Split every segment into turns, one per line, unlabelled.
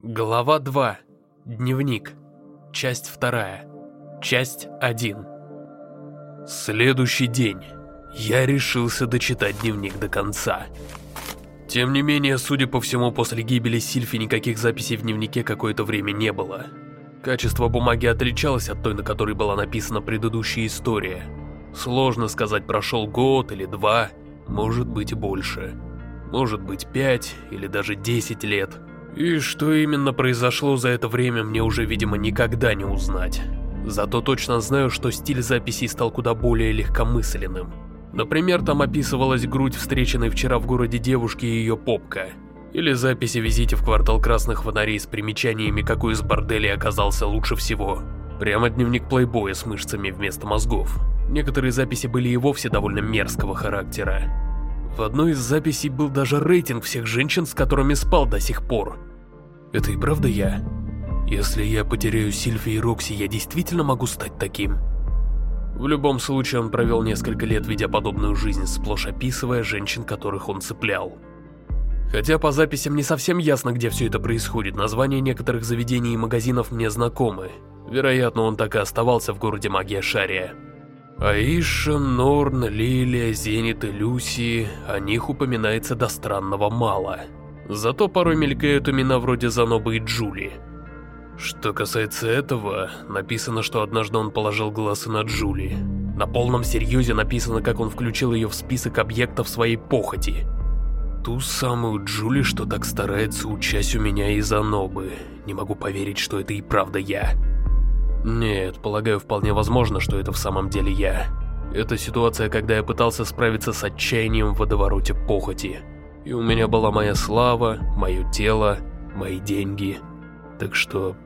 Глава 2. Дневник. Часть 2. Часть 1. Следующий день. Я решился дочитать дневник до конца. Тем не менее, судя по всему, после гибели Сильфи никаких записей в дневнике какое-то время не было. Качество бумаги отличалось от той, на которой была написана предыдущая история. Сложно сказать, прошел год или два, может быть больше. Может быть пять или даже десять лет. И что именно произошло за это время, мне уже, видимо, никогда не узнать. Зато точно знаю, что стиль записей стал куда более легкомысленным. Например, там описывалась грудь встреченной вчера в городе девушки и ее попка. Или записи визите в квартал красных фонарей с примечаниями, какой из борделей оказался лучше всего. Прямо дневник плейбоя с мышцами вместо мозгов. Некоторые записи были и вовсе довольно мерзкого характера. В одной из записей был даже рейтинг всех женщин, с которыми спал до сих пор. Это и правда я? Если я потеряю Сильфи и Рокси, я действительно могу стать таким? В любом случае, он провел несколько лет, ведя подобную жизнь, сплошь описывая женщин, которых он цеплял. Хотя по записям не совсем ясно, где все это происходит, названия некоторых заведений и магазинов мне знакомы. Вероятно, он так и оставался в городе Магия Шария. Аиша, Норн, Лилия, Зенит и Люси, о них упоминается до странного мало. Зато порой мелькают имена вроде Занобы и Джули. Что касается этого, написано, что однажды он положил глаз и на Джули. На полном серьезе написано, как он включил ее в список объектов своей похоти. Ту самую Джули, что так старается, учась у меня из Анобы. Не могу поверить, что это и правда я. Нет, полагаю, вполне возможно, что это в самом деле я. Это ситуация, когда я пытался справиться с отчаянием в водовороте похоти. И у меня была моя слава, мое тело, мои деньги. Так что...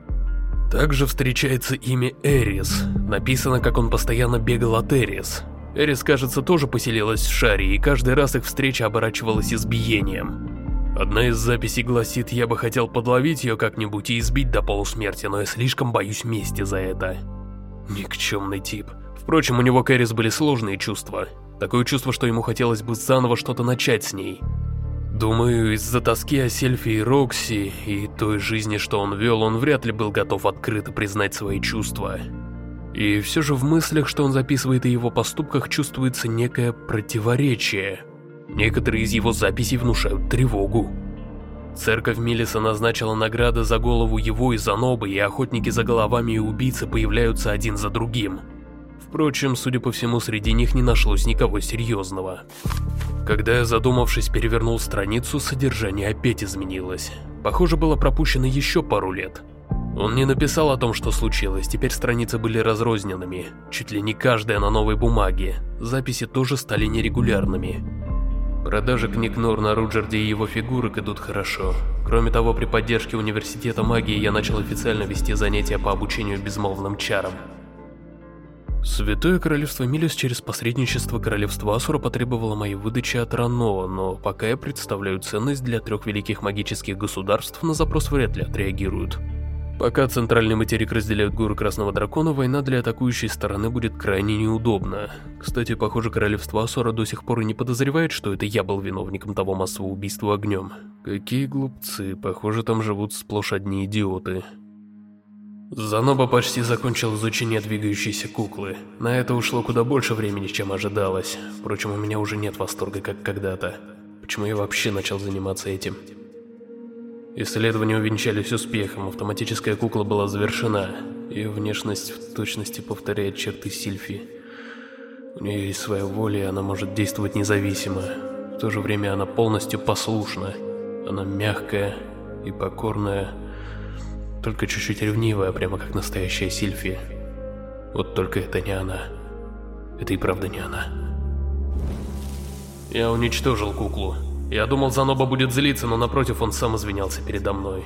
Также встречается имя Эрис. Написано, как он постоянно бегал от Эрис. Эрис, кажется, тоже поселилась в шаре, и каждый раз их встреча оборачивалась избиением. Одна из записей гласит, я бы хотел подловить ее как-нибудь и избить до полусмерти, но я слишком боюсь мести за это. Никчемный тип. Впрочем, у него к Эрис были сложные чувства. Такое чувство, что ему хотелось бы заново что-то начать с ней. Думаю, из-за тоски о Сельфи и Рокси и той жизни, что он вел, он вряд ли был готов открыто признать свои чувства. И все же в мыслях, что он записывает и его поступках, чувствуется некое противоречие. Некоторые из его записей внушают тревогу. Церковь Милиса назначила награды за голову его и за Нобы, и охотники за головами и убийцы появляются один за другим. Впрочем, судя по всему, среди них не нашлось никого серьезного. Когда я, задумавшись, перевернул страницу, содержание опять изменилось. Похоже, было пропущено еще пару лет. Он не написал о том, что случилось, теперь страницы были разрозненными, чуть ли не каждая на новой бумаге. Записи тоже стали нерегулярными. Продажи книг Норна Руджерди и его фигурок идут хорошо. Кроме того, при поддержке Университета магии я начал официально вести занятия по обучению безмолвным чарам. Святое Королевство Милис через посредничество Королевства Асура потребовало моей выдачи от Рано, но пока я представляю ценность для трех великих магических государств, на запрос вряд ли отреагируют. Пока центральный материк разделяют горы Красного Дракона, война для атакующей стороны будет крайне неудобна. Кстати, похоже, Королевство Асура до сих пор и не подозревает, что это я был виновником того массового убийства огнем. Какие глупцы, похоже, там живут сплошь одни идиоты. Заноба почти закончил изучение двигающейся куклы. На это ушло куда больше времени, чем ожидалось. Впрочем, у меня уже нет восторга, как когда-то. Почему я вообще начал заниматься этим? Исследования увенчались успехом, автоматическая кукла была завершена. Ее внешность в точности повторяет черты Сильфи. У нее есть своя воля, и она может действовать независимо. В то же время она полностью послушна. Она мягкая и покорная, только чуть-чуть ревнивая, прямо как настоящая Сильфи. Вот только это не она. Это и правда не она. Я уничтожил куклу. Я думал, Заноба будет злиться, но напротив он сам извинялся передо мной.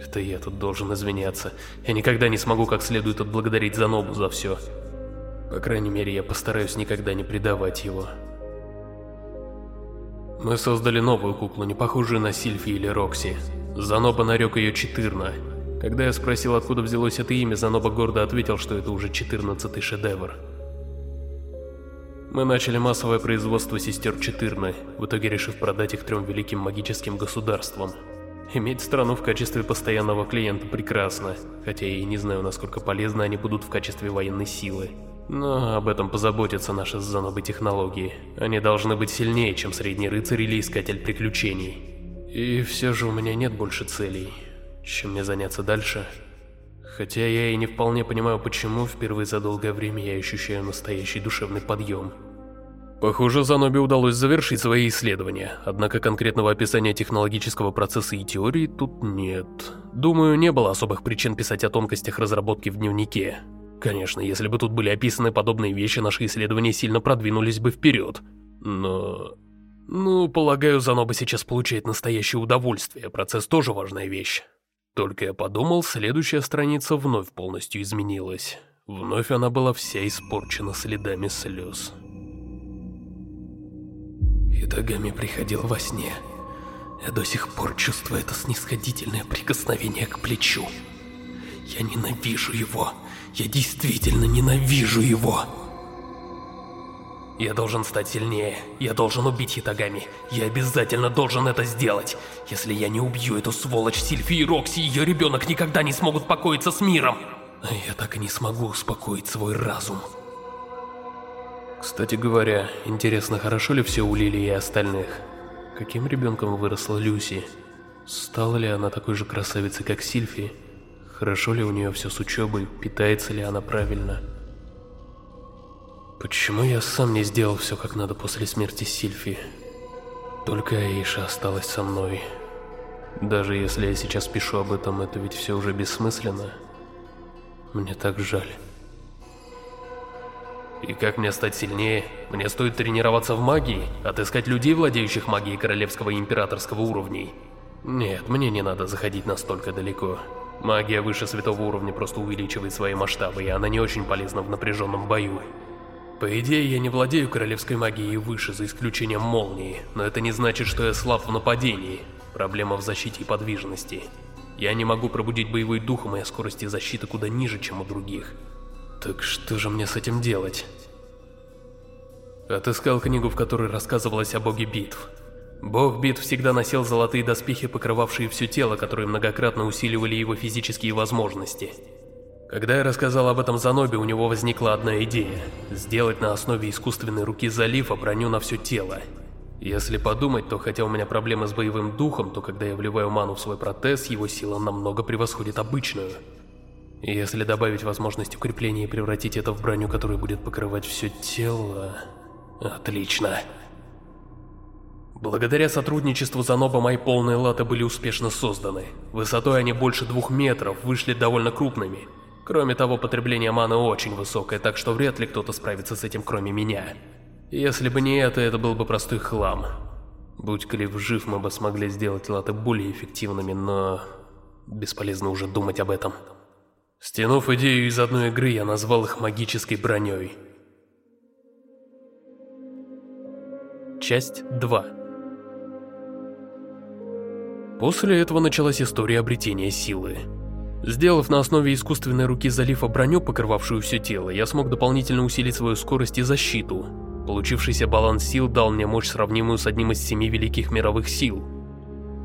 Это я тут должен извиняться. Я никогда не смогу как следует отблагодарить Занобу за все. По крайней мере, я постараюсь никогда не предавать его. Мы создали новую куклу, не похожую на Сильфи или Рокси. Заноба нарек ее Четырна, когда я спросил, откуда взялось это имя, Заноба гордо ответил, что это уже 14-й шедевр. Мы начали массовое производство сестер Четырны, в итоге решив продать их трем великим магическим государствам. Иметь страну в качестве постоянного клиента прекрасно, хотя я и не знаю, насколько полезны они будут в качестве военной силы. Но об этом позаботятся наши зановые технологии. Они должны быть сильнее, чем средний рыцарь или искатель приключений. И все же у меня нет больше целей. Чем мне заняться дальше? Хотя я и не вполне понимаю, почему впервые за долгое время я ощущаю настоящий душевный подъем. Похоже, Занобе удалось завершить свои исследования, однако конкретного описания технологического процесса и теории тут нет. Думаю, не было особых причин писать о тонкостях разработки в дневнике. Конечно, если бы тут были описаны подобные вещи, наши исследования сильно продвинулись бы вперед. Но... Ну, полагаю, Заноба сейчас получает настоящее удовольствие, процесс тоже важная вещь. Только я подумал, следующая страница вновь полностью изменилась. Вновь она была вся испорчена следами слез. Идагами приходил во сне. Я до сих пор чувствую это снисходительное прикосновение к плечу. Я ненавижу его. Я действительно ненавижу его. Я должен стать сильнее. Я должен убить Хитагами. Я обязательно должен это сделать. Если я не убью эту сволочь Сильфи и Рокси, ее ребенок никогда не смогут покоиться с миром. Я так и не смогу успокоить свой разум. Кстати говоря, интересно, хорошо ли все у Лили и остальных? Каким ребенком выросла Люси? Стала ли она такой же красавицей, как Сильфи? Хорошо ли у нее все с учебой, питается ли она правильно? Почему я сам не сделал все как надо после смерти Сильфи? Только Аиша осталась со мной. Даже если я сейчас пишу об этом, это ведь все уже бессмысленно. Мне так жаль. И как мне стать сильнее? Мне стоит тренироваться в магии, отыскать людей, владеющих магией королевского и императорского уровней. Нет, мне не надо заходить настолько далеко. Магия выше святого уровня просто увеличивает свои масштабы, и она не очень полезна в напряженном бою. По идее, я не владею королевской магией выше, за исключением молнии, но это не значит, что я слаб в нападении. Проблема в защите и подвижности. Я не могу пробудить боевой дух, и моя скорость и защита куда ниже, чем у других. Так что же мне с этим делать? Отыскал книгу, в которой рассказывалось о боге битв. Бог битв всегда носил золотые доспехи, покрывавшие все тело, которые многократно усиливали его физические возможности. Когда я рассказал об этом Занобе, у него возникла одна идея – сделать на основе искусственной руки залива броню на все тело. Если подумать, то хотя у меня проблемы с боевым духом, то когда я вливаю ману в свой протез, его сила намного превосходит обычную. Если добавить возможность укрепления и превратить это в броню, которая будет покрывать все тело... Отлично. Благодаря сотрудничеству Заноба мои полные латы были успешно созданы. Высотой они больше двух метров, вышли довольно крупными. Кроме того, потребление маны очень высокое, так что вряд ли кто-то справится с этим кроме меня. Если бы не это, это был бы простой хлам. Будь Клифф жив, мы бы смогли сделать латы более эффективными, но... Бесполезно уже думать об этом. Стянув идею из одной игры, я назвал их магической броней. Часть 2 После этого началась история обретения силы. Сделав на основе искусственной руки залифа броню, покрывавшую все тело, я смог дополнительно усилить свою скорость и защиту. Получившийся баланс сил дал мне мощь, сравнимую с одним из семи великих мировых сил.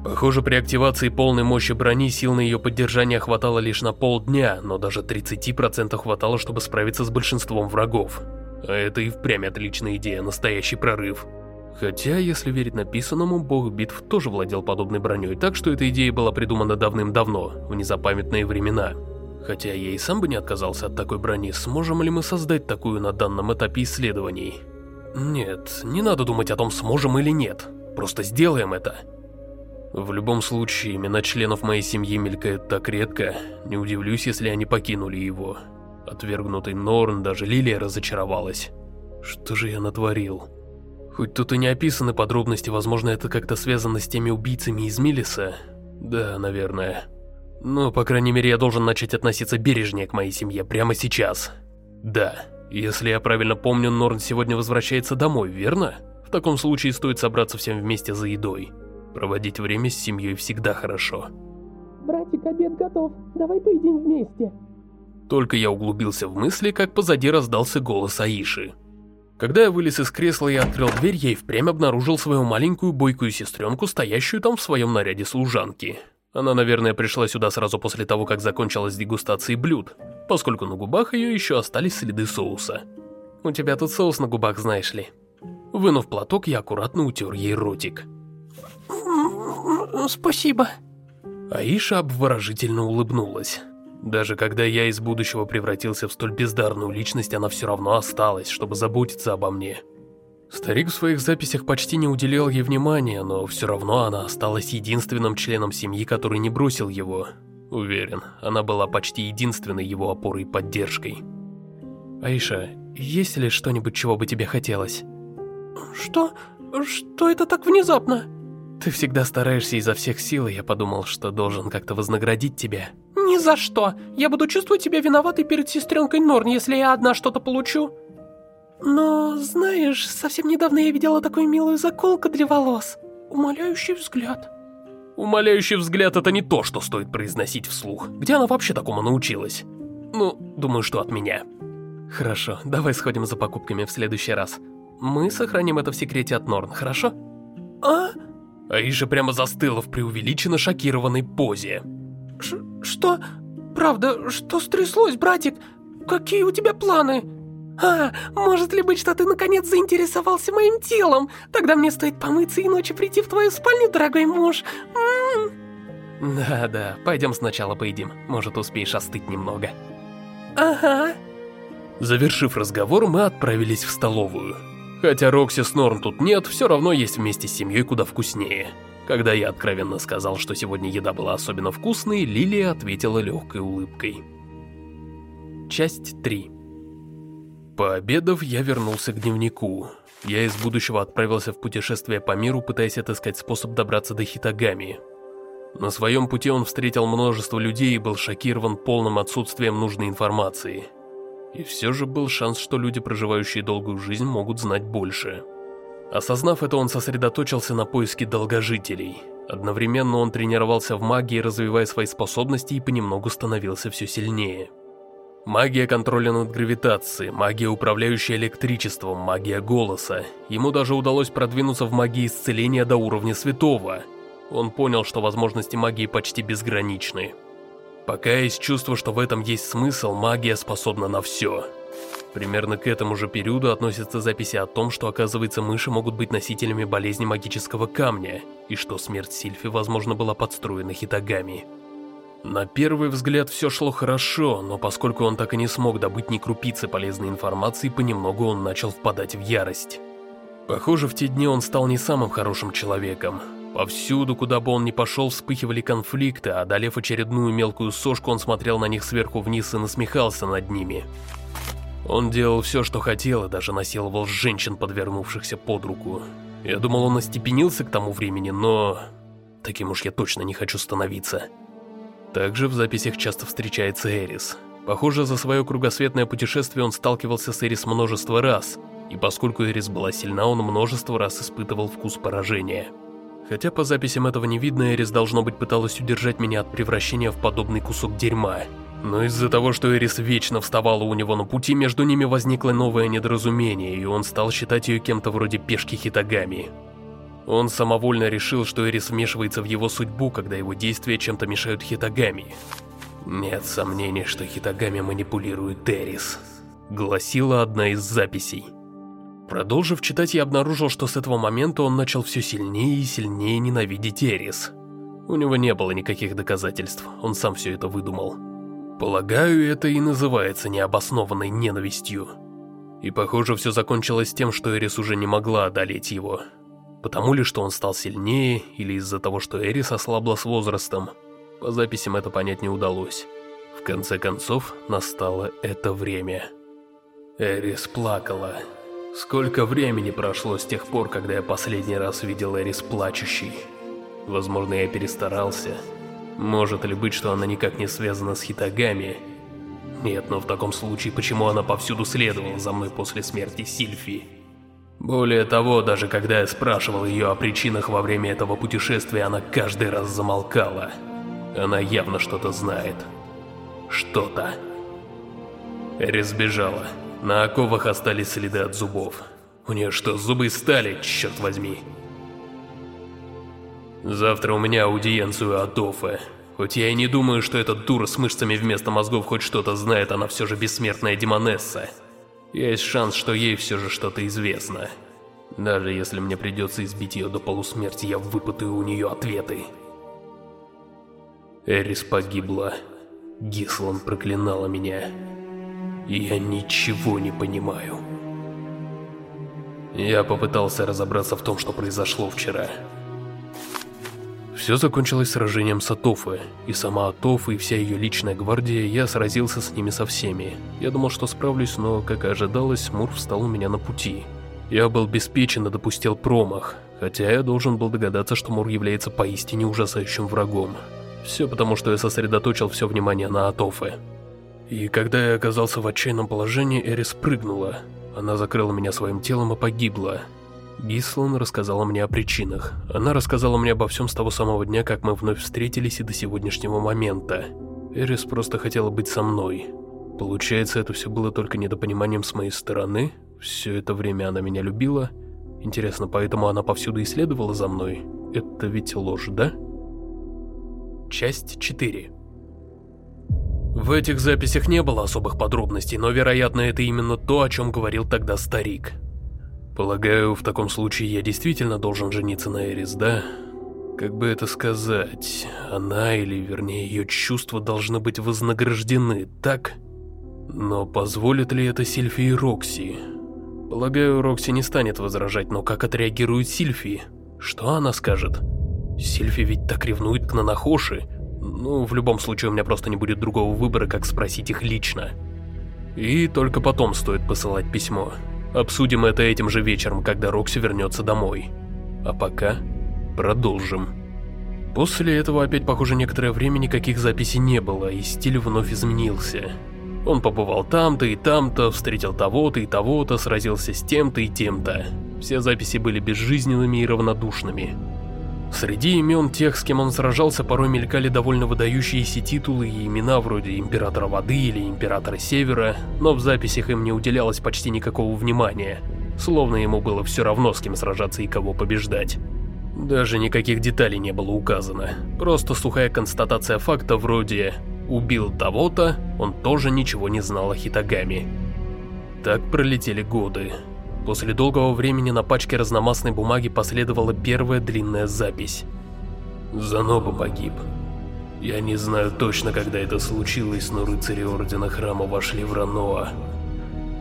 Похоже, при активации полной мощи брони сил на ее поддержание хватало лишь на полдня, но даже 30% хватало, чтобы справиться с большинством врагов. А это и впрямь отличная идея, настоящий прорыв. Хотя, если верить написанному, бог битв тоже владел подобной броней, так что эта идея была придумана давным-давно, в незапамятные времена. Хотя я и сам бы не отказался от такой брони, сможем ли мы создать такую на данном этапе исследований? Нет, не надо думать о том, сможем или нет. Просто сделаем это. В любом случае, имена членов моей семьи мелькают так редко, не удивлюсь, если они покинули его. Отвергнутый Норн, даже Лилия разочаровалась. Что же я натворил? Хоть тут и не описаны подробности, возможно, это как-то связано с теми убийцами из Милиса. Да, наверное. Но, по крайней мере, я должен начать относиться бережнее к моей семье прямо сейчас. Да, если я правильно помню, Норн сегодня возвращается домой, верно? В таком случае стоит собраться всем вместе за едой. Проводить время с семьей всегда хорошо.
Братик, обед готов. Давай поедим вместе.
Только я углубился в мысли, как позади раздался голос Аиши. Когда я вылез из кресла и открыл дверь, я и впрямь обнаружил свою маленькую бойкую сестренку, стоящую там в своем наряде служанки. Она, наверное, пришла сюда сразу после того, как закончилась дегустация блюд, поскольку на губах ее еще остались следы соуса. «У тебя тут соус на губах, знаешь ли». Вынув платок, я аккуратно утер ей ротик.
«Спасибо».
Аиша обворожительно улыбнулась. Даже когда я из будущего превратился в столь бездарную личность, она все равно осталась, чтобы заботиться обо мне. Старик в своих записях почти не уделял ей внимания, но все равно она осталась единственным членом семьи, который не бросил его. Уверен, она была почти единственной его опорой и поддержкой. «Аиша, есть ли что-нибудь, чего бы тебе хотелось?»
«Что? Что это так внезапно?»
«Ты всегда стараешься изо всех сил, и я подумал, что должен как-то вознаградить тебя».
«Ни за что! Я буду чувствовать себя виноватой перед сестренкой Норн, если я одна что-то получу». «Но, знаешь, совсем недавно я видела такую милую заколку для волос. Умоляющий взгляд».
Умоляющий взгляд — это не то, что стоит произносить вслух. Где она вообще такому научилась? Ну, думаю, что от меня. Хорошо, давай сходим за покупками в следующий раз. Мы сохраним это в секрете от Норн, хорошо?
А?
Аиша прямо застыла в преувеличенно шокированной позе.
Ш что? Правда, что стряслось, братик? Какие у тебя планы? А, может ли быть, что ты наконец заинтересовался моим телом? Тогда мне стоит помыться и ночью прийти в твою спальню, дорогой муж.
Да-да, пойдем сначала поедим. Может, успеешь остыть немного.
Ага.
Завершив разговор, мы отправились в столовую. Хотя Рокси с Норм тут нет, все равно есть вместе с семьей куда вкуснее. Когда я откровенно сказал, что сегодня еда была особенно вкусной, Лилия ответила легкой улыбкой. Часть 3 Пообедав, я вернулся к дневнику. Я из будущего отправился в путешествие по миру, пытаясь отыскать способ добраться до Хитагами. На своем пути он встретил множество людей и был шокирован полным отсутствием нужной информации. И все же был шанс, что люди, проживающие долгую жизнь, могут знать больше. Осознав это, он сосредоточился на поиске долгожителей. Одновременно он тренировался в магии, развивая свои способности и понемногу становился все сильнее. Магия контроля над гравитацией, магия, управляющая электричеством, магия голоса. Ему даже удалось продвинуться в магии исцеления до уровня святого. Он понял, что возможности магии почти безграничны. Пока есть чувство, что в этом есть смысл, магия способна на все. Примерно к этому же периоду относятся записи о том, что, оказывается, мыши могут быть носителями болезни магического камня, и что смерть Сильфи, возможно, была подстроена Хитагами. На первый взгляд все шло хорошо, но поскольку он так и не смог добыть ни крупицы полезной информации, понемногу он начал впадать в ярость. Похоже, в те дни он стал не самым хорошим человеком. Повсюду, куда бы он ни пошел, вспыхивали конфликты, а одолев очередную мелкую сошку, он смотрел на них сверху вниз и насмехался над ними. Он делал все, что хотел, и даже насиловал женщин, подвернувшихся под руку. Я думал, он остепенился к тому времени, но... Таким уж я точно не хочу становиться. Также в записях часто встречается Эрис. Похоже, за свое кругосветное путешествие он сталкивался с Эрис множество раз, и поскольку Эрис была сильна, он множество раз испытывал вкус поражения. Хотя по записям этого не видно, Эрис должно быть пыталась удержать меня от превращения в подобный кусок дерьма. Но из-за того, что Эрис вечно вставала у него на пути, между ними возникло новое недоразумение, и он стал считать ее кем-то вроде пешки Хитагами. Он самовольно решил, что Эрис вмешивается в его судьбу, когда его действия чем-то мешают Хитагами. Нет сомнений, что Хитагами манипулирует Эрис, гласила одна из записей. Продолжив читать, я обнаружил, что с этого момента он начал все сильнее и сильнее ненавидеть Эрис. У него не было никаких доказательств, он сам все это выдумал. Полагаю, это и называется необоснованной ненавистью. И похоже, все закончилось тем, что Эрис уже не могла одолеть его. Потому ли, что он стал сильнее, или из-за того, что Эрис ослабла с возрастом, по записям это понять не удалось. В конце концов, настало это время. Эрис плакала. Сколько времени прошло с тех пор, когда я последний раз видел Эрис плачущей? Возможно, я перестарался. Может ли быть, что она никак не связана с Хитагами? Нет, но в таком случае, почему она повсюду следовала за мной после смерти Сильфи? Более того, даже когда я спрашивал ее о причинах во время этого путешествия, она каждый раз замолкала. Она явно что-то знает. Что-то. Эрис сбежала. На оковах остались следы от зубов. У нее что, зубы стали, черт возьми? Завтра у меня аудиенцию от Офы. Хоть я и не думаю, что эта дура с мышцами вместо мозгов хоть что-то знает, она все же бессмертная демонесса. Есть шанс, что ей все же что-то известно. Даже если мне придется избить ее до полусмерти, я выпытаю у нее ответы. Эрис погибла. Гислан проклинала меня. Я ничего не понимаю. Я попытался разобраться в том, что произошло вчера. Все закончилось сражением с Атофы, и сама Атофа и вся ее личная гвардия, я сразился с ними со всеми. Я думал, что справлюсь, но, как и ожидалось, Мур встал у меня на пути. Я был беспечен и допустил промах, хотя я должен был догадаться, что Мур является поистине ужасающим врагом. Все потому, что я сосредоточил все внимание на Атофе. И когда я оказался в отчаянном положении, Эрис прыгнула. Она закрыла меня своим телом и погибла. Гислан рассказала мне о причинах. Она рассказала мне обо всем с того самого дня, как мы вновь встретились и до сегодняшнего момента. Эрис просто хотела быть со мной. Получается, это все было только недопониманием с моей стороны? Все это время она меня любила? Интересно, поэтому она повсюду исследовала за мной? Это ведь ложь, да? Часть 4 В этих записях не было особых подробностей, но, вероятно, это именно то, о чем говорил тогда старик. Полагаю, в таком случае я действительно должен жениться на Эрис, да? Как бы это сказать, она или, вернее, ее чувства должны быть вознаграждены, так? Но позволит ли это Сильфи и Рокси? Полагаю, Рокси не станет возражать, но как отреагирует Сильфи? Что она скажет? Сильфи ведь так ревнует к Нанахоши. Ну, в любом случае, у меня просто не будет другого выбора, как спросить их лично. И только потом стоит посылать письмо. Обсудим это этим же вечером, когда Рокси вернется домой. А пока продолжим. После этого опять, похоже, некоторое время никаких записей не было, и стиль вновь изменился. Он побывал там-то и там-то, встретил того-то и того-то, сразился с тем-то и тем-то. Все записи были безжизненными и равнодушными. Среди имен тех, с кем он сражался, порой мелькали довольно выдающиеся титулы и имена вроде Императора Воды или Императора Севера, но в записях им не уделялось почти никакого внимания, словно ему было все равно, с кем сражаться и кого побеждать. Даже никаких деталей не было указано, просто сухая констатация факта вроде «убил того-то, он тоже ничего не знал о Хитагами». Так пролетели годы. После долгого времени на пачке разномастной бумаги последовала первая длинная запись. Заноба погиб. Я не знаю точно, когда это случилось, но рыцари Ордена Храма вошли в Раноа.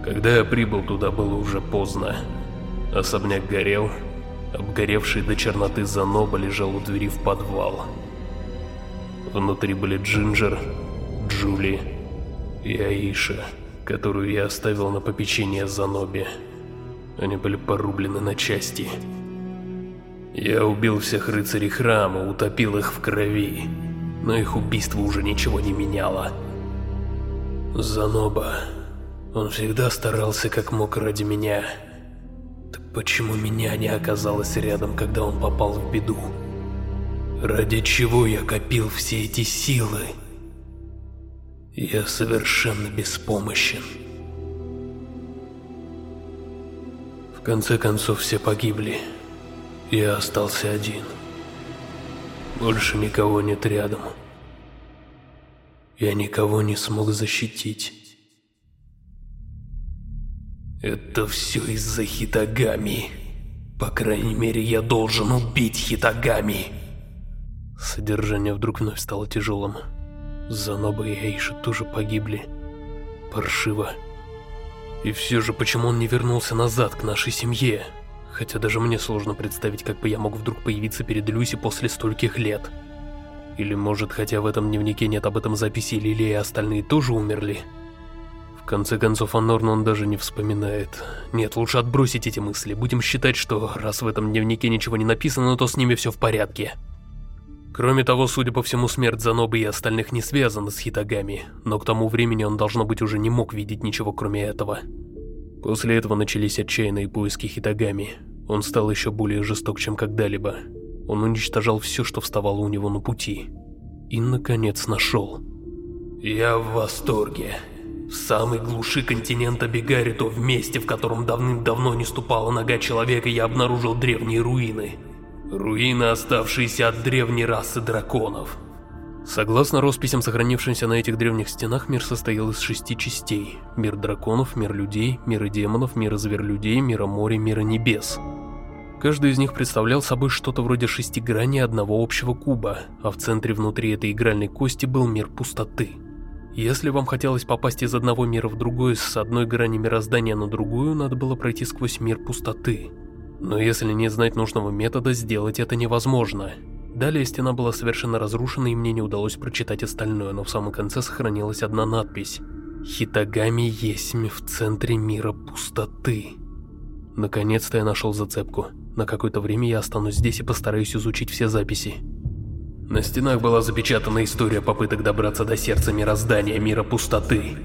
Когда я прибыл туда, было уже поздно. Особняк горел, обгоревший до черноты Заноба лежал у двери в подвал. Внутри были Джинджер, Джули и Аиша, которую я оставил на попечение Занобе. Они были порублены на части. Я убил всех рыцарей храма, утопил их в крови, но их убийство уже ничего не меняло. Заноба. Он всегда старался как мог ради меня. Так почему меня не оказалось рядом, когда он попал в беду? Ради чего я копил все эти силы? Я совершенно беспомощен. Конце концов все погибли. Я остался один. Больше никого нет рядом. Я никого не смог защитить. Это все из-за Хитагами. По крайней мере, я должен убить Хитагами. Содержание вдруг вновь стало тяжелым. Заноба и Эйша тоже погибли. Паршиво. И все же, почему он не вернулся назад, к нашей семье? Хотя даже мне сложно представить, как бы я мог вдруг появиться перед Люси после стольких лет. Или может, хотя в этом дневнике нет об этом записи, Лили и остальные тоже умерли? В конце концов, о Норн он даже не вспоминает. Нет, лучше отбросить эти мысли. Будем считать, что раз в этом дневнике ничего не написано, то с ними все в порядке. Кроме того, судя по всему, смерть Занобы и остальных не связана с Хитагами, но к тому времени он, должно быть, уже не мог видеть ничего кроме этого. После этого начались отчаянные поиски Хитагами. Он стал еще более жесток, чем когда-либо. Он уничтожал все, что вставало у него на пути. И, наконец, нашел. «Я в восторге. В самой глуши континента Бегарито, в месте, в котором давным-давно не ступала нога человека, я обнаружил древние руины». Руины, оставшиеся от древней расы драконов.
Согласно росписям, сохранившимся на этих древних стенах, мир состоял из шести частей. Мир драконов, мир людей, мира демонов, мира зверолюдей, мира моря, мира небес. Каждый из них представлял собой что-то вроде шести граней одного общего куба, а в центре внутри этой игральной кости был мир пустоты. Если вам хотелось попасть из одного мира в другой, с одной грани мироздания на другую, надо было пройти сквозь мир пустоты. Но если не знать нужного метода, сделать это невозможно. Далее стена была совершенно разрушена, и мне не удалось прочитать остальное, но в самом конце сохранилась одна надпись. «Хитагами Есмь в центре мира пустоты». Наконец-то я нашел зацепку. На какое-то время я останусь здесь и постараюсь изучить все записи.
На стенах была запечатана история попыток добраться до сердца мироздания, мира пустоты.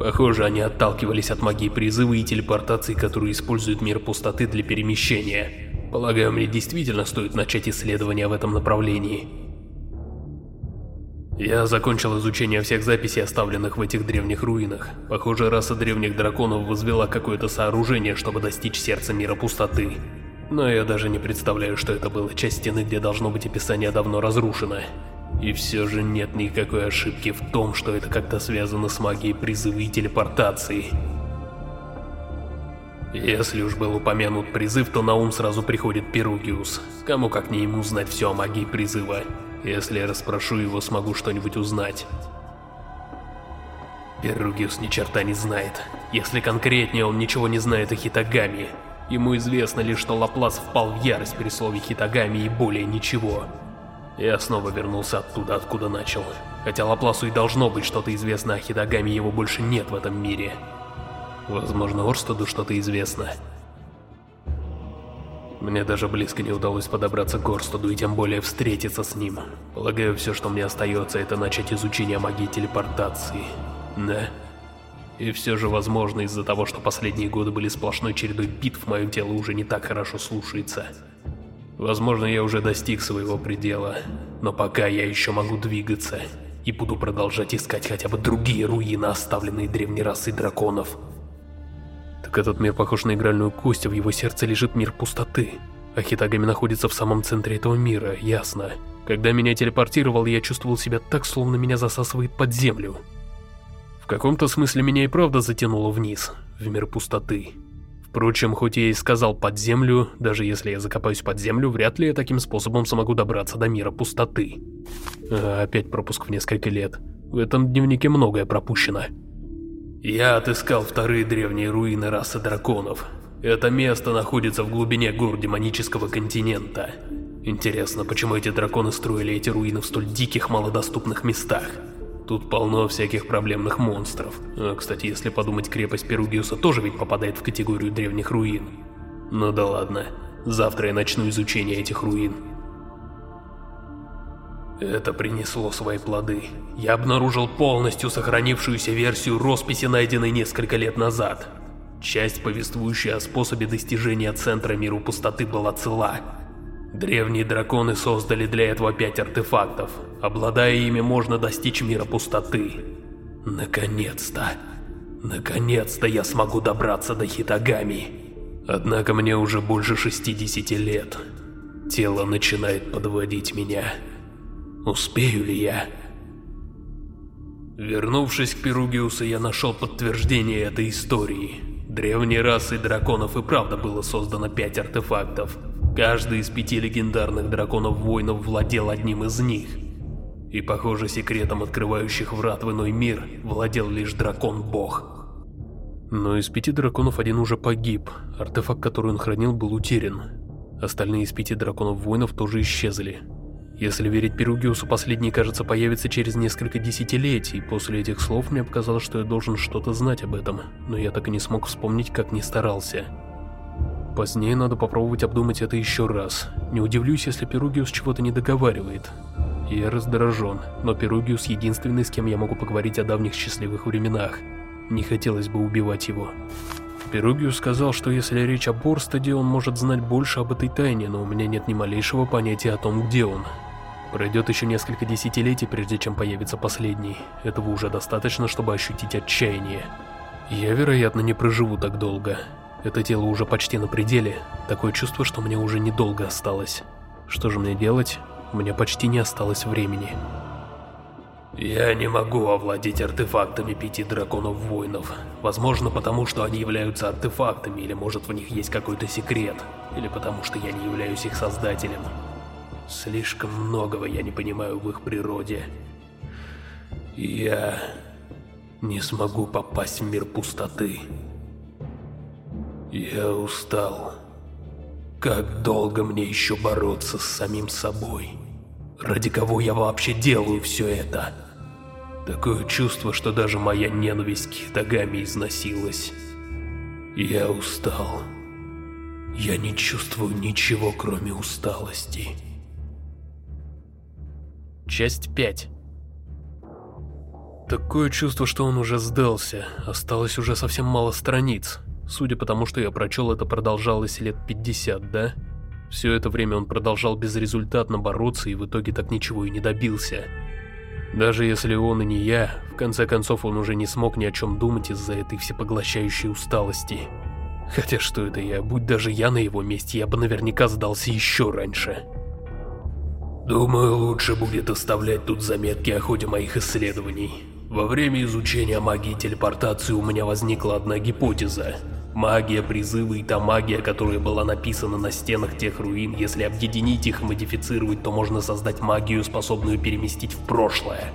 Похоже, они отталкивались от магии призыва и телепортации, которую использует мир пустоты для перемещения. Полагаю, мне действительно стоит начать исследование в этом направлении. Я закончил изучение всех записей, оставленных в этих древних руинах. Похоже, раса древних драконов возвела какое-то сооружение, чтобы достичь сердца мира пустоты. Но я даже не представляю, что это было. Часть стены, где должно быть описание, давно разрушена. И все же нет никакой ошибки в том, что это как-то связано с магией призыва и телепортации. Если уж был упомянут призыв, то на ум сразу приходит Перугиус. Кому как не ему знать все о магии призыва. Если я расспрошу его, смогу что-нибудь узнать. Перугиус ни черта не знает. Если конкретнее, он ничего не знает о Хитагами. Ему известно лишь, что Лаплас впал в ярость при слове Хитагами и более ничего. Я снова вернулся оттуда, откуда начал. Хотя Лапласу и должно быть что-то известно о Хитагами, его больше нет в этом мире. Возможно, Орстаду что-то известно. Мне даже близко не удалось подобраться к Орстаду и тем более встретиться с ним. Полагаю, все, что мне остается, это начать изучение магии телепортации. Да? И все же, возможно, из-за того, что последние годы были сплошной чередой битв, мое тело уже не так хорошо слушается. Возможно, я уже достиг своего предела, но пока я еще могу двигаться. И буду продолжать искать хотя бы другие руины, оставленные древней расой драконов. Так этот мир похож на игральную кость, в его сердце лежит мир пустоты. А Хитагами находится в самом центре этого мира, ясно. Когда меня телепортировал, я чувствовал себя так, словно меня засасывает под землю. В каком-то смысле меня и правда затянуло вниз, в мир пустоты. Впрочем, хоть я и сказал под землю, даже если я закопаюсь под землю, вряд ли я таким способом смогу добраться до мира пустоты. А, опять пропуск в несколько лет. В этом дневнике многое пропущено. Я отыскал вторые древние руины расы драконов. Это место находится в глубине гор демонического континента. Интересно, почему эти драконы строили эти руины в столь диких, малодоступных местах? Тут полно всяких проблемных монстров. А, кстати, если подумать, крепость Перугиуса тоже ведь попадает в категорию древних руин. Ну да ладно, завтра я начну изучение этих руин. Это принесло свои плоды. Я обнаружил полностью сохранившуюся версию росписи, найденной несколько лет назад. Часть, повествующая о способе достижения центра миру пустоты, была цела. Древние драконы создали для этого пять артефактов. Обладая ими, можно достичь мира пустоты. Наконец-то. Наконец-то я смогу добраться до Хитагами. Однако мне уже больше 60 лет. Тело начинает подводить меня. Успею ли я? Вернувшись к Перугиусу, я нашел подтверждение этой истории. Древней расой драконов и правда было создано пять артефактов. Каждый из пяти легендарных драконов-воинов владел одним из них. И, похоже, секретом открывающих врат в иной мир владел лишь дракон-бог. Но из пяти драконов один уже погиб, артефакт, который он хранил, был утерян. Остальные из пяти драконов-воинов тоже исчезли. Если верить Перугиусу, последний, кажется, появится через несколько десятилетий. После этих слов мне показалось, что я должен что-то знать об этом, но я так и не смог вспомнить, как не старался. Позднее надо попробовать обдумать это еще раз. Не удивлюсь, если Перугиус чего-то не договаривает. Я раздражен, но Перугиус единственный, с кем я могу поговорить о давних счастливых временах. Не хотелось бы убивать его. Перугиус сказал, что если речь о Борстаде, он может знать больше об этой тайне, но у меня нет ни малейшего понятия о том, где он. Пройдет еще несколько десятилетий, прежде чем появится последний. Этого уже достаточно, чтобы ощутить отчаяние. Я, вероятно, не проживу так долго. Это тело уже почти на пределе. Такое чувство, что мне уже недолго осталось. Что же мне делать? У меня почти не осталось времени.
Я не могу овладеть артефактами пяти драконов-воинов. Возможно, потому что они являются артефактами, или может в них есть какой-то секрет, или потому что я не являюсь их создателем. Слишком многого я не понимаю в их природе. Я не смогу попасть в мир пустоты. Я устал. Как долго мне еще бороться с самим собой? Ради кого я вообще делаю все это? Такое чувство, что даже моя ненависть к Хитагами износилась. Я устал. Я не чувствую ничего, кроме усталости.
Часть 5 Такое чувство, что он уже сдался. Осталось уже совсем мало страниц. Судя по тому, что я прочел, это продолжалось лет 50, да? Все это время он продолжал безрезультатно бороться и в итоге так ничего и не добился. Даже если он и не я, в конце концов он уже не смог ни о чем думать из-за этой всепоглощающей усталости. Хотя что это я, будь даже я на его месте, я бы наверняка сдался еще раньше.
Думаю, лучше будет оставлять тут заметки о ходе моих исследований. Во время изучения магии телепортации у меня возникла одна гипотеза. Магия призыва и та магия, которая была написана на стенах тех руин, если объединить их и модифицировать, то можно создать магию, способную переместить в прошлое.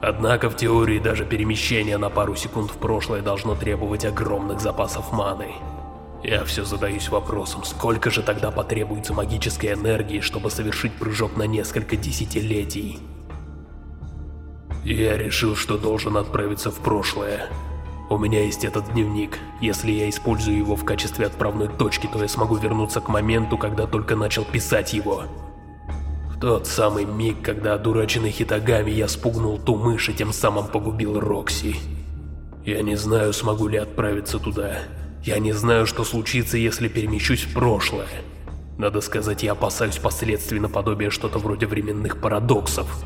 Однако в теории даже перемещение на пару секунд в прошлое должно требовать огромных запасов маны. Я все задаюсь вопросом, сколько же тогда потребуется магической энергии, чтобы совершить прыжок на несколько десятилетий? Я решил, что должен отправиться в прошлое. У меня есть этот дневник. Если я использую его в качестве отправной точки, то я смогу вернуться к моменту, когда только начал писать его. В тот самый миг, когда одураченный Хитагами я спугнул ту мышь и тем самым погубил Рокси. Я не знаю, смогу ли отправиться туда. Я не знаю, что случится, если перемещусь в прошлое. Надо сказать, я опасаюсь последствий наподобие что-то вроде временных парадоксов.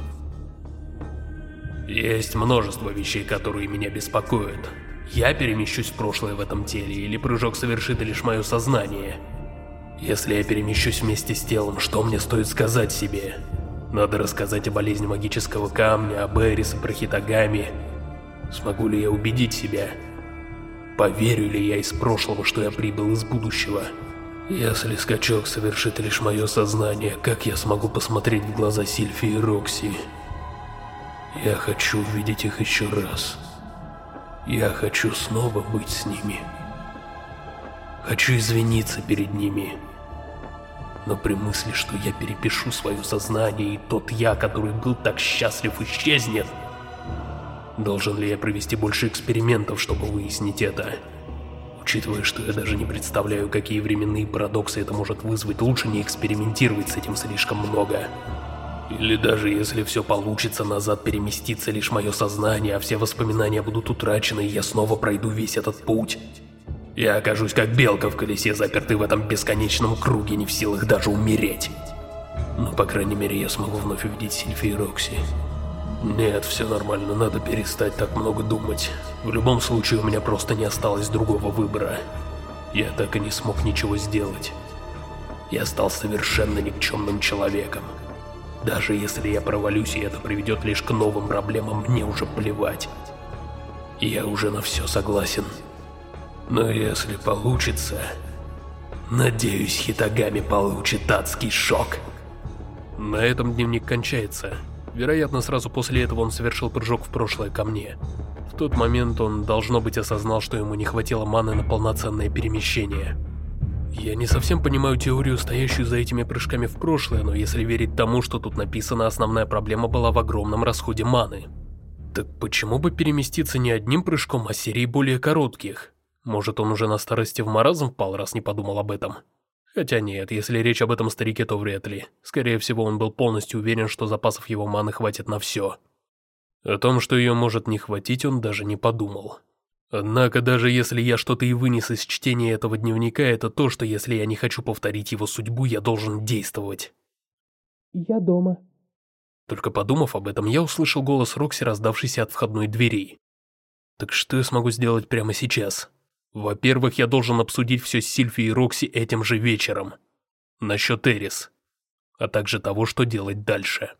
Есть множество вещей, которые меня беспокоят. Я перемещусь в прошлое в этом теле, или прыжок совершит лишь мое сознание. Если я перемещусь вместе с телом, что мне стоит сказать себе? Надо рассказать о болезни магического камня, об Эрис и про Хитагами. Смогу ли я убедить себя? Поверю ли я из прошлого, что я прибыл из будущего? Если скачок совершит лишь мое сознание, как я смогу посмотреть в глаза Сильфи и Рокси? Я хочу увидеть их еще раз. Я хочу снова быть с ними. Хочу извиниться перед ними. Но при мысли, что я перепишу свое сознание, и тот я, который был так счастлив, исчезнет, должен ли я провести больше экспериментов, чтобы выяснить это? Учитывая, что я даже не представляю, какие временные парадоксы это может вызвать, лучше не экспериментировать с этим слишком много. Или даже если все получится, назад переместится лишь мое сознание, а все воспоминания будут утрачены, и я снова пройду весь этот путь. Я окажусь как белка в колесе, запертый в этом бесконечном круге, не в силах даже умереть. Но, по крайней мере, я смогу вновь увидеть Сильфи и Рокси. Нет, все нормально, надо перестать так много думать. В любом случае, у меня просто не осталось другого выбора. Я так и не смог ничего сделать. Я стал совершенно никчемным человеком. Даже если я провалюсь, и это приведет лишь к новым проблемам, мне уже плевать. Я уже на все согласен. Но если получится... Надеюсь, Хитагами получит адский шок.
На этом дневник кончается. Вероятно, сразу после этого он совершил прыжок в прошлое ко мне. В тот момент он, должно быть, осознал, что ему не хватило маны на полноценное перемещение. Я не совсем понимаю теорию, стоящую за этими прыжками в прошлое, но если верить тому, что тут написано, основная проблема была в огромном расходе маны. Так почему бы переместиться не одним прыжком, а серией более коротких? Может, он уже на старости в маразм впал, раз не подумал об этом? Хотя нет, если речь об этом старике, то вряд ли. Скорее всего, он был полностью уверен, что запасов его маны хватит на все. О том, что ее может не хватить, он даже не подумал. Однако даже если я что-то и вынес из чтения этого дневника, это то, что если я не хочу повторить его судьбу, я должен действовать.
Я дома.
Только подумав об этом, я услышал голос Рокси, раздавшийся от входной двери. Так что я смогу сделать прямо сейчас? Во-первых, я должен обсудить все с Сильфи и Рокси этим же вечером. Насчет Эрис. а также того, что делать дальше.